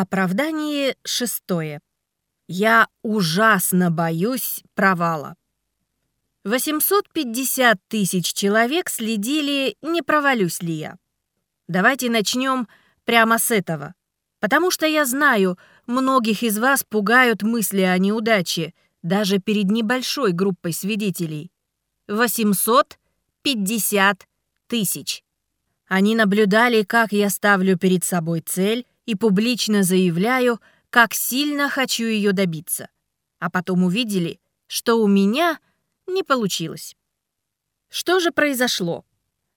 Оправдание шестое. Я ужасно боюсь провала. 850 тысяч человек следили, не провалюсь ли я. Давайте начнем прямо с этого. Потому что я знаю, многих из вас пугают мысли о неудаче, даже перед небольшой группой свидетелей. 850 тысяч. Они наблюдали, как я ставлю перед собой цель и публично заявляю, как сильно хочу ее добиться. А потом увидели, что у меня не получилось. Что же произошло?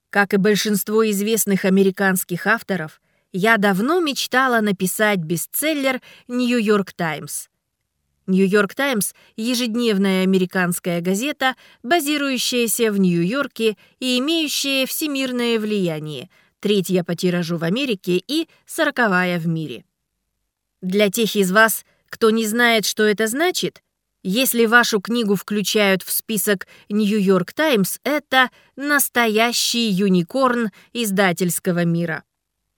Как и большинство известных американских авторов, я давно мечтала написать бестселлер «Нью-Йорк Таймс». «Нью-Йорк Таймс» — ежедневная американская газета, базирующаяся в Нью-Йорке и имеющая всемирное влияние, третья по тиражу в Америке и сороковая в мире. Для тех из вас, кто не знает, что это значит, если вашу книгу включают в список «Нью-Йорк Таймс», это настоящий юникорн издательского мира.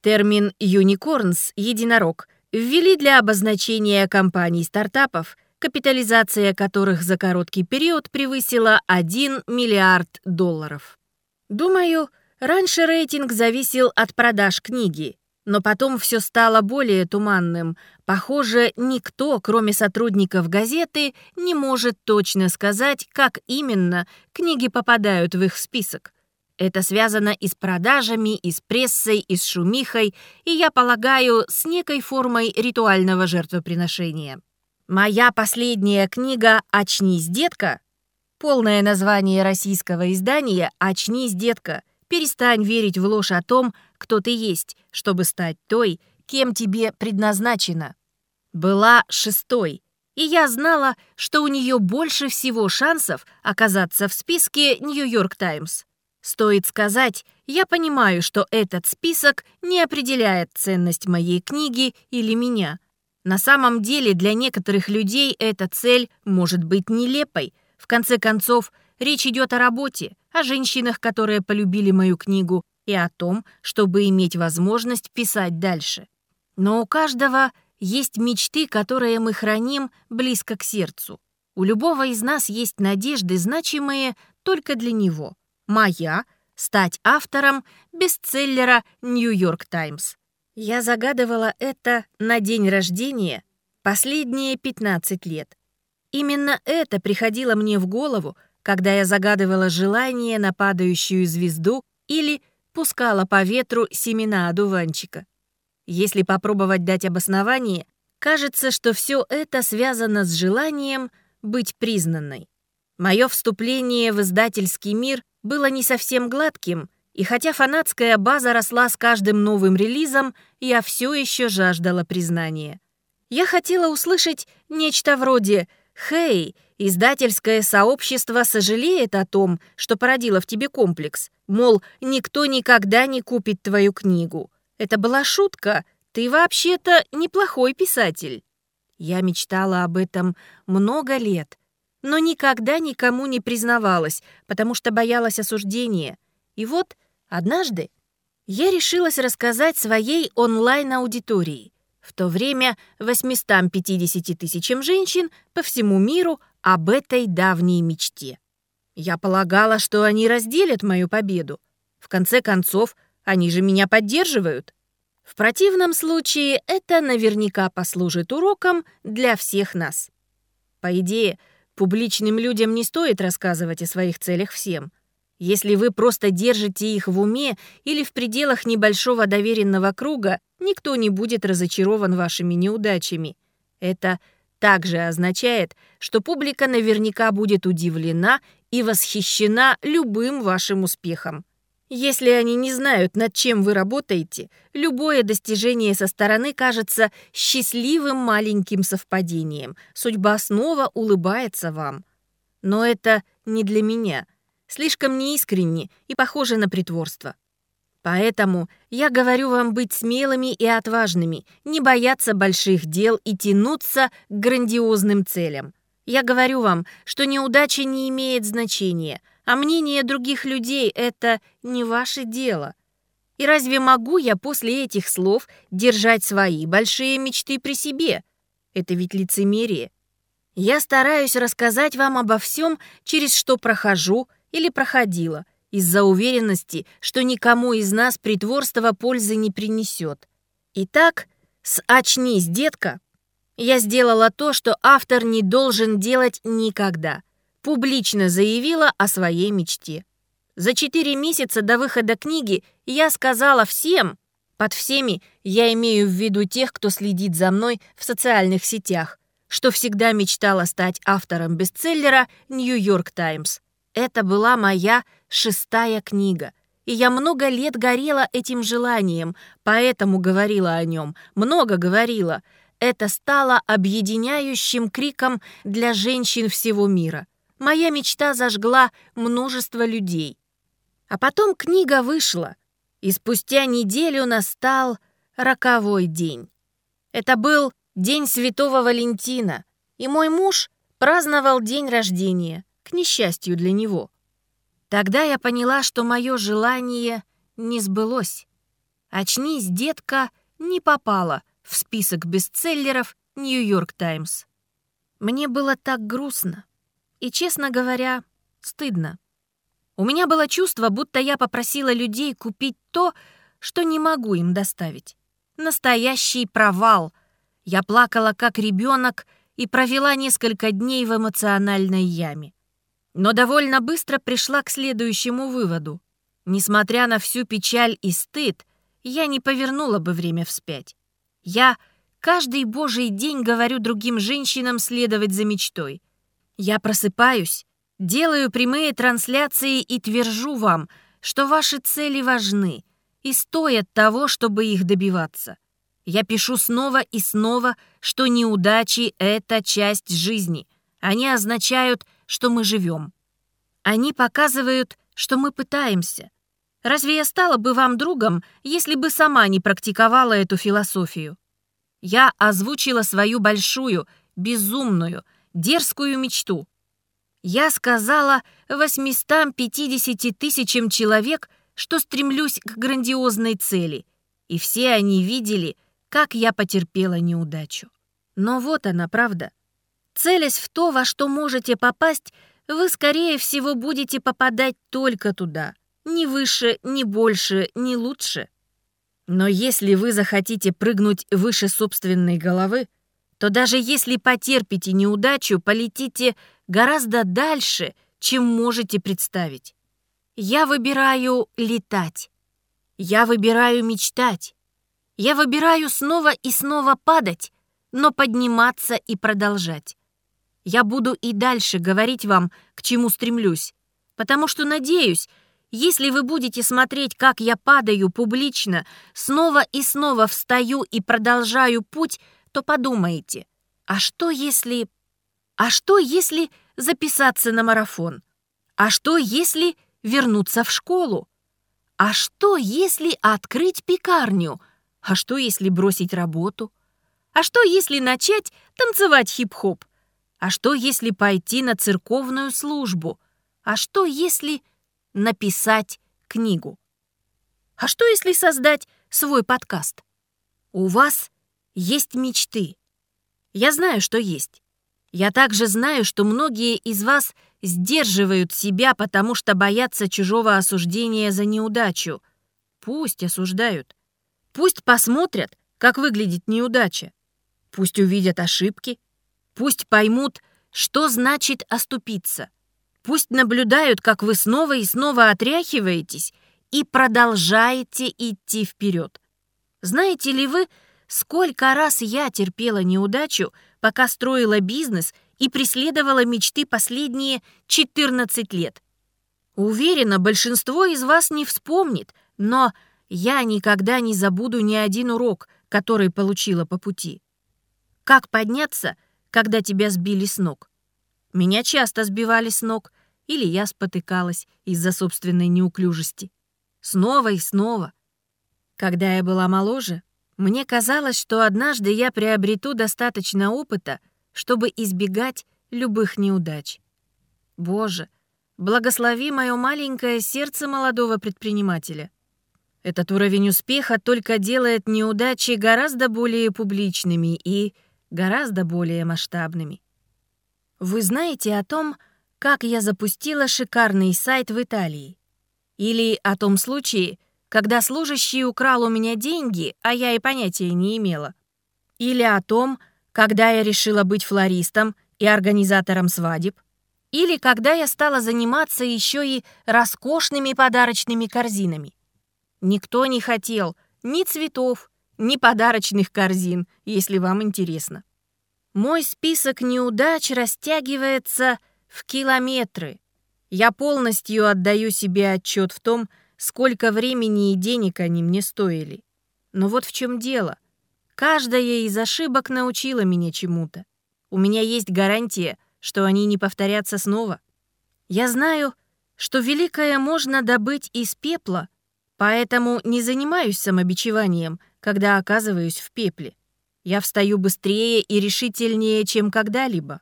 Термин «юникорнс» — единорог — ввели для обозначения компаний-стартапов, капитализация которых за короткий период превысила 1 миллиард долларов. Думаю, раньше рейтинг зависел от продаж книги, но потом все стало более туманным. Похоже, никто, кроме сотрудников газеты, не может точно сказать, как именно книги попадают в их список. Это связано и с продажами, и с прессой, и с шумихой, и, я полагаю, с некой формой ритуального жертвоприношения. Моя последняя книга «Очнись, детка» Полное название российского издания «Очнись, детка». Перестань верить в ложь о том, кто ты есть, чтобы стать той, кем тебе предназначено. Была шестой, и я знала, что у нее больше всего шансов оказаться в списке «Нью-Йорк Таймс». Стоит сказать, я понимаю, что этот список не определяет ценность моей книги или меня. На самом деле для некоторых людей эта цель может быть нелепой. В конце концов, речь идет о работе, о женщинах, которые полюбили мою книгу, и о том, чтобы иметь возможность писать дальше. Но у каждого есть мечты, которые мы храним близко к сердцу. У любого из нас есть надежды, значимые только для него — Моя — стать автором бестселлера «Нью-Йорк Таймс». Я загадывала это на день рождения последние 15 лет. Именно это приходило мне в голову, когда я загадывала желание на падающую звезду или пускала по ветру семена одуванчика. Если попробовать дать обоснование, кажется, что все это связано с желанием быть признанной. Мое вступление в издательский мир было не совсем гладким, и хотя фанатская база росла с каждым новым релизом, я все еще жаждала признания. Я хотела услышать нечто вроде «Хей, издательское сообщество сожалеет о том, что породило в тебе комплекс, мол, никто никогда не купит твою книгу. Это была шутка, ты вообще-то неплохой писатель». Я мечтала об этом много лет — но никогда никому не признавалась, потому что боялась осуждения. И вот однажды я решилась рассказать своей онлайн-аудитории, в то время 850 тысячам женщин по всему миру об этой давней мечте. Я полагала, что они разделят мою победу. В конце концов, они же меня поддерживают. В противном случае это наверняка послужит уроком для всех нас. По идее, Публичным людям не стоит рассказывать о своих целях всем. Если вы просто держите их в уме или в пределах небольшого доверенного круга, никто не будет разочарован вашими неудачами. Это также означает, что публика наверняка будет удивлена и восхищена любым вашим успехом. Если они не знают, над чем вы работаете, любое достижение со стороны кажется счастливым маленьким совпадением. Судьба снова улыбается вам. Но это не для меня. Слишком неискренне и похоже на притворство. Поэтому я говорю вам быть смелыми и отважными, не бояться больших дел и тянуться к грандиозным целям. Я говорю вам, что неудача не имеет значения — а мнение других людей — это не ваше дело. И разве могу я после этих слов держать свои большие мечты при себе? Это ведь лицемерие. Я стараюсь рассказать вам обо всем, через что прохожу или проходила, из-за уверенности, что никому из нас притворство пользы не принесет. Итак, с «Очнись, детка» я сделала то, что автор не должен делать никогда. Публично заявила о своей мечте. За четыре месяца до выхода книги я сказала всем, под всеми я имею в виду тех, кто следит за мной в социальных сетях, что всегда мечтала стать автором бестселлера «Нью-Йорк Таймс». Это была моя шестая книга, и я много лет горела этим желанием, поэтому говорила о нем, много говорила. Это стало объединяющим криком для женщин всего мира. Моя мечта зажгла множество людей. А потом книга вышла, и спустя неделю настал роковой день. Это был день Святого Валентина, и мой муж праздновал день рождения, к несчастью для него. Тогда я поняла, что мое желание не сбылось. «Очнись, детка» не попала в список бестселлеров «Нью-Йорк Таймс». Мне было так грустно и, честно говоря, стыдно. У меня было чувство, будто я попросила людей купить то, что не могу им доставить. Настоящий провал. Я плакала как ребенок и провела несколько дней в эмоциональной яме. Но довольно быстро пришла к следующему выводу. Несмотря на всю печаль и стыд, я не повернула бы время вспять. Я каждый божий день говорю другим женщинам следовать за мечтой. Я просыпаюсь Делаю прямые трансляции и твержу вам, что ваши цели важны и стоят того, чтобы их добиваться. Я пишу снова и снова, что неудачи — это часть жизни. Они означают, что мы живем. Они показывают, что мы пытаемся. Разве я стала бы вам другом, если бы сама не практиковала эту философию? Я озвучила свою большую, безумную, дерзкую мечту — я сказала 850 тысячам человек, что стремлюсь к грандиозной цели, и все они видели, как я потерпела неудачу. Но вот она, правда. Целясь в то, во что можете попасть, вы, скорее всего, будете попадать только туда. Ни выше, ни больше, ни лучше. Но если вы захотите прыгнуть выше собственной головы, то даже если потерпите неудачу, полетите гораздо дальше, чем можете представить. Я выбираю летать. Я выбираю мечтать. Я выбираю снова и снова падать, но подниматься и продолжать. Я буду и дальше говорить вам, к чему стремлюсь, потому что надеюсь, если вы будете смотреть, как я падаю публично, снова и снова встаю и продолжаю путь, то подумаете, а что если... А что если записаться на марафон? А что если вернуться в школу? А что если открыть пекарню? А что если бросить работу? А что если начать танцевать хип-хоп? А что если пойти на церковную службу? А что если написать книгу? А что если создать свой подкаст? У вас есть мечты. Я знаю, что есть. Я также знаю, что многие из вас сдерживают себя, потому что боятся чужого осуждения за неудачу. Пусть осуждают. Пусть посмотрят, как выглядит неудача. Пусть увидят ошибки. Пусть поймут, что значит оступиться. Пусть наблюдают, как вы снова и снова отряхиваетесь и продолжаете идти вперед. Знаете ли вы, сколько раз я терпела неудачу, пока строила бизнес и преследовала мечты последние 14 лет. Уверена, большинство из вас не вспомнит, но я никогда не забуду ни один урок, который получила по пути. Как подняться, когда тебя сбили с ног? Меня часто сбивали с ног, или я спотыкалась из-за собственной неуклюжести. Снова и снова. Когда я была моложе, мне казалось, что однажды я приобрету достаточно опыта, чтобы избегать любых неудач. Боже, благослови мое маленькое сердце молодого предпринимателя. Этот уровень успеха только делает неудачи гораздо более публичными и гораздо более масштабными. Вы знаете о том, как я запустила шикарный сайт в Италии? Или о том случае, когда служащий украл у меня деньги, а я и понятия не имела? Или о том, когда я решила быть флористом и организатором свадеб? Или когда я стала заниматься еще и роскошными подарочными корзинами? Никто не хотел ни цветов, ни подарочных корзин, если вам интересно. Мой список неудач растягивается в километры. Я полностью отдаю себе отчет в том, сколько времени и денег они мне стоили. Но вот в чем дело. Каждая из ошибок научила меня чему-то. У меня есть гарантия, что они не повторятся снова. Я знаю, что великое можно добыть из пепла, Поэтому не занимаюсь самобичеванием, когда оказываюсь в пепле. Я встаю быстрее и решительнее, чем когда-либо.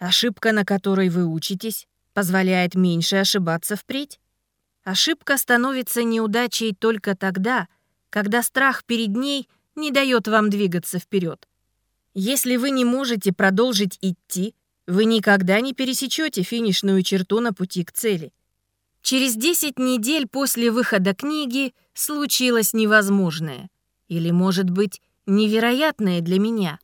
Ошибка, на которой вы учитесь, позволяет меньше ошибаться впредь. Ошибка становится неудачей только тогда, когда страх перед ней не дает вам двигаться вперед. Если вы не можете продолжить идти, вы никогда не пересечете финишную черту на пути к цели. Через 10 недель после выхода книги случилось невозможное. Или, может быть, невероятное для меня.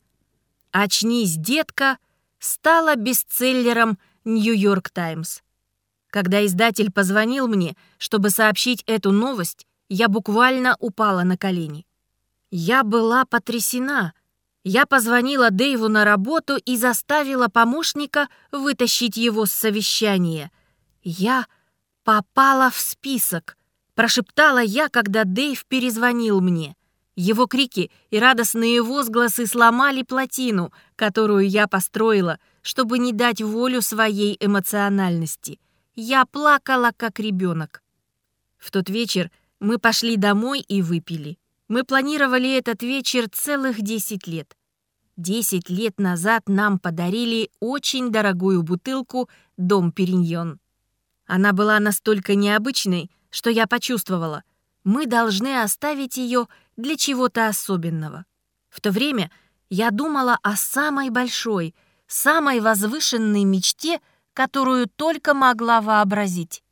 «Очнись, детка» стала бестселлером «Нью-Йорк Таймс». Когда издатель позвонил мне, чтобы сообщить эту новость, я буквально упала на колени. Я была потрясена. Я позвонила Дэйву на работу и заставила помощника вытащить его с совещания. Я «Попала в список», — прошептала я, когда Дэйв перезвонил мне. Его крики и радостные возгласы сломали плотину, которую я построила, чтобы не дать волю своей эмоциональности. Я плакала, как ребенок. В тот вечер мы пошли домой и выпили. Мы планировали этот вечер целых 10 лет. Десять лет назад нам подарили очень дорогую бутылку «Дом Периньон». Она была настолько необычной, что я почувствовала, мы должны оставить ее для чего-то особенного. В то время я думала о самой большой, самой возвышенной мечте, которую только могла вообразить,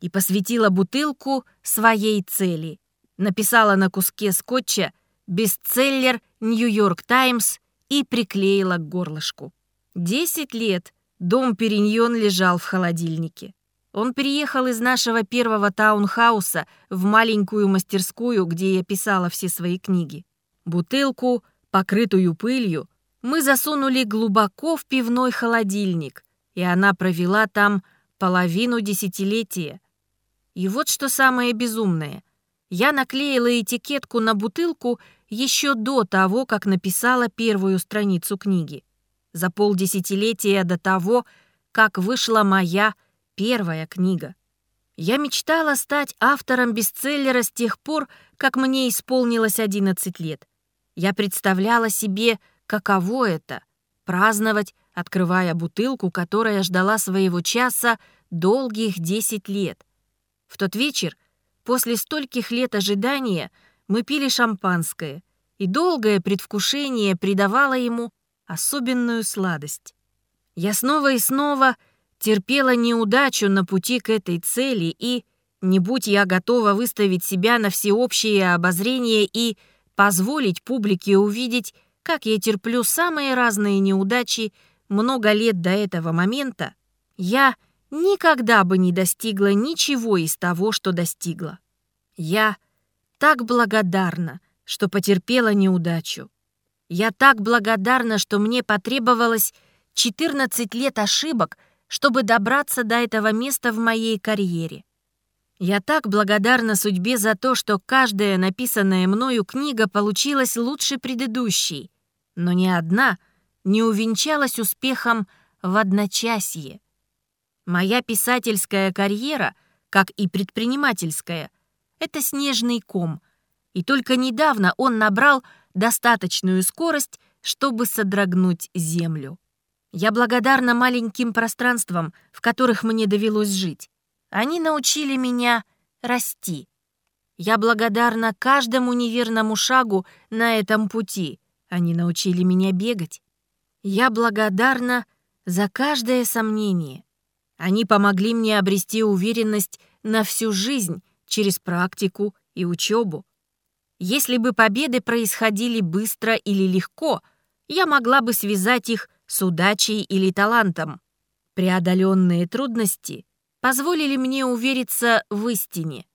и посвятила бутылку своей цели. Написала на куске скотча «Бестселлер Нью-Йорк Таймс» и приклеила к горлышку. Десять лет дом Периньон лежал в холодильнике. Он переехал из нашего первого таунхауса в маленькую мастерскую, где я писала все свои книги. Бутылку, покрытую пылью, мы засунули глубоко в пивной холодильник, и она провела там половину десятилетия. И вот что самое безумное. Я наклеила этикетку на бутылку еще до того, как написала первую страницу книги. За полдесятилетия до того, как вышла моя первая книга. Я мечтала стать автором бестселлера с тех пор, как мне исполнилось 11 лет. Я представляла себе, каково это — праздновать, открывая бутылку, которая ждала своего часа долгих 10 лет. В тот вечер, после стольких лет ожидания, мы пили шампанское, и долгое предвкушение придавало ему особенную сладость. Я снова и снова терпела неудачу на пути к этой цели и, не будь я готова выставить себя на всеобщее обозрение и позволить публике увидеть, как я терплю самые разные неудачи много лет до этого момента, я никогда бы не достигла ничего из того, что достигла. Я так благодарна, что потерпела неудачу. Я так благодарна, что мне потребовалось 14 лет ошибок, чтобы добраться до этого места в моей карьере. Я так благодарна судьбе за то, что каждая написанная мною книга получилась лучше предыдущей, но ни одна не увенчалась успехом в одночасье. Моя писательская карьера, как и предпринимательская, это снежный ком, и только недавно он набрал достаточную скорость, чтобы содрогнуть землю. Я благодарна маленьким пространствам, в которых мне довелось жить. Они научили меня расти. Я благодарна каждому неверному шагу на этом пути. Они научили меня бегать. Я благодарна за каждое сомнение. Они помогли мне обрести уверенность на всю жизнь через практику и учебу. Если бы победы происходили быстро или легко, я могла бы связать их с удачей или талантом. Преодоленные трудности позволили мне увериться в истине.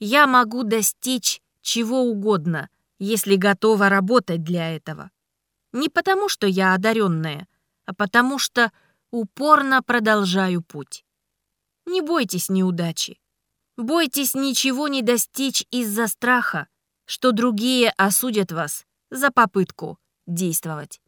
Я могу достичь чего угодно, если готова работать для этого. Не потому, что я одаренная, а потому что упорно продолжаю путь. Не бойтесь неудачи. Бойтесь ничего не достичь из-за страха, что другие осудят вас за попытку действовать.